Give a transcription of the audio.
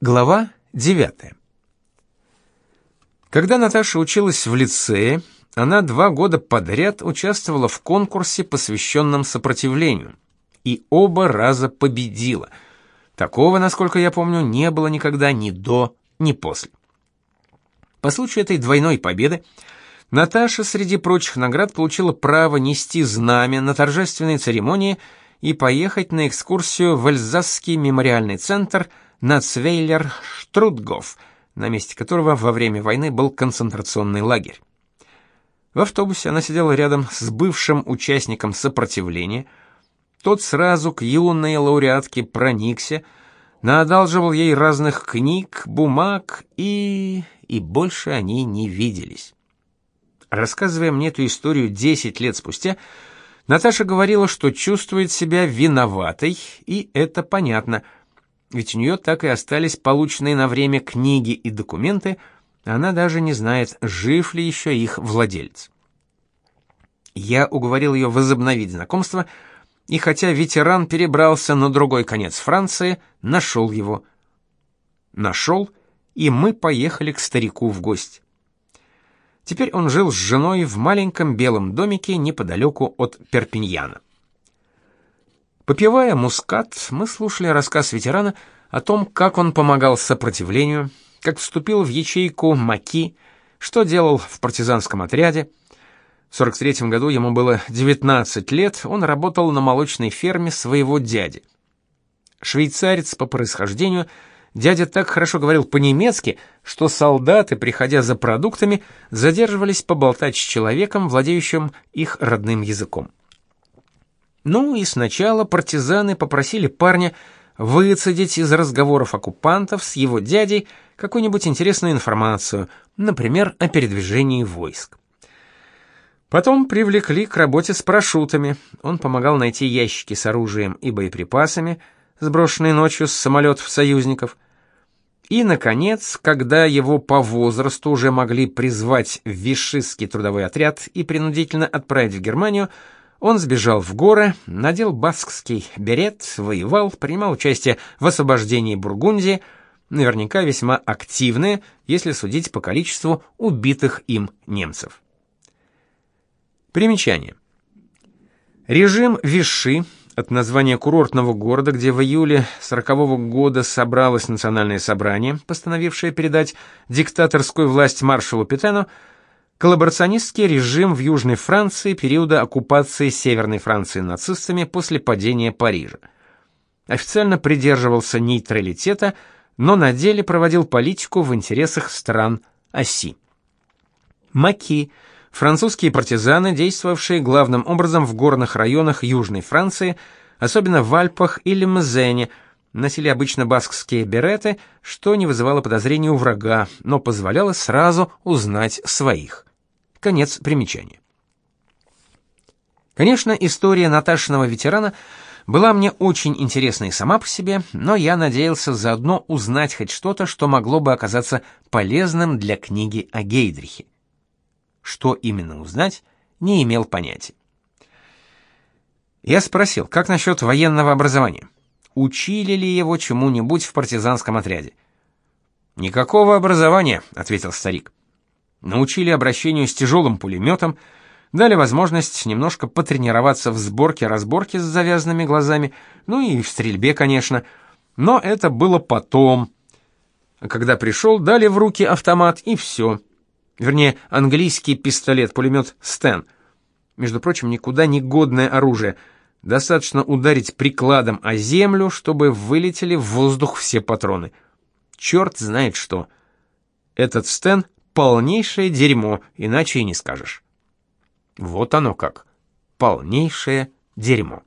Глава 9. Когда Наташа училась в лицее, она два года подряд участвовала в конкурсе, посвященном сопротивлению, и оба раза победила. Такого, насколько я помню, не было никогда ни до, ни после. По случаю этой двойной победы Наташа среди прочих наград получила право нести знамя на торжественной церемонии и поехать на экскурсию в Эльзасский мемориальный центр – Нацвейлер Штрутгоф, на месте которого во время войны был концентрационный лагерь. В автобусе она сидела рядом с бывшим участником сопротивления. Тот сразу к юной лауреатке проникся, наодалживал ей разных книг, бумаг и... и больше они не виделись. Рассказывая мне эту историю 10 лет спустя, Наташа говорила, что чувствует себя виноватой, и это понятно – ведь у нее так и остались полученные на время книги и документы, она даже не знает, жив ли еще их владелец. Я уговорил ее возобновить знакомство, и хотя ветеран перебрался на другой конец Франции, нашел его. Нашел, и мы поехали к старику в гости. Теперь он жил с женой в маленьком белом домике неподалеку от Перпиньяна. Попивая мускат, мы слушали рассказ ветерана о том, как он помогал сопротивлению, как вступил в ячейку Маки, что делал в партизанском отряде. В 43 году ему было 19 лет, он работал на молочной ферме своего дяди. Швейцарец по происхождению, дядя так хорошо говорил по-немецки, что солдаты, приходя за продуктами, задерживались поболтать с человеком, владеющим их родным языком. Ну и сначала партизаны попросили парня выцедить из разговоров оккупантов с его дядей какую-нибудь интересную информацию, например, о передвижении войск. Потом привлекли к работе с парашютами. Он помогал найти ящики с оружием и боеприпасами, сброшенные ночью с самолетов союзников. И, наконец, когда его по возрасту уже могли призвать в Вишистский трудовой отряд и принудительно отправить в Германию, он сбежал в горы, надел баскский берет, воевал, принимал участие в освобождении Бургундии, наверняка весьма активное, если судить по количеству убитых им немцев. Примечание. Режим Виши от названия курортного города, где в июле 40 -го года собралось национальное собрание, постановившее передать диктаторскую власть маршалу Петену, коллаборационистский режим в Южной Франции периода оккупации Северной Франции нацистами после падения Парижа. Официально придерживался нейтралитета, но на деле проводил политику в интересах стран оси. Маки – французские партизаны, действовавшие главным образом в горных районах Южной Франции, особенно в Альпах или Мзене, носили обычно баскские береты, что не вызывало подозрений у врага, но позволяло сразу узнать своих. Конец примечания. Конечно, история Наташиного ветерана была мне очень интересной сама по себе, но я надеялся заодно узнать хоть что-то, что могло бы оказаться полезным для книги о Гейдрихе. Что именно узнать, не имел понятия. Я спросил, как насчет военного образования? Учили ли его чему-нибудь в партизанском отряде? «Никакого образования», — ответил старик научили обращению с тяжелым пулеметом, дали возможность немножко потренироваться в сборке-разборке с завязанными глазами, ну и в стрельбе, конечно. Но это было потом. Когда пришел, дали в руки автомат и все. Вернее, английский пистолет-пулемет Стен. Между прочим, никуда не годное оружие. Достаточно ударить прикладом о землю, чтобы вылетели в воздух все патроны. Черт знает что. Этот Стен полнейшее дерьмо, иначе и не скажешь. Вот оно как. Полнейшее дерьмо.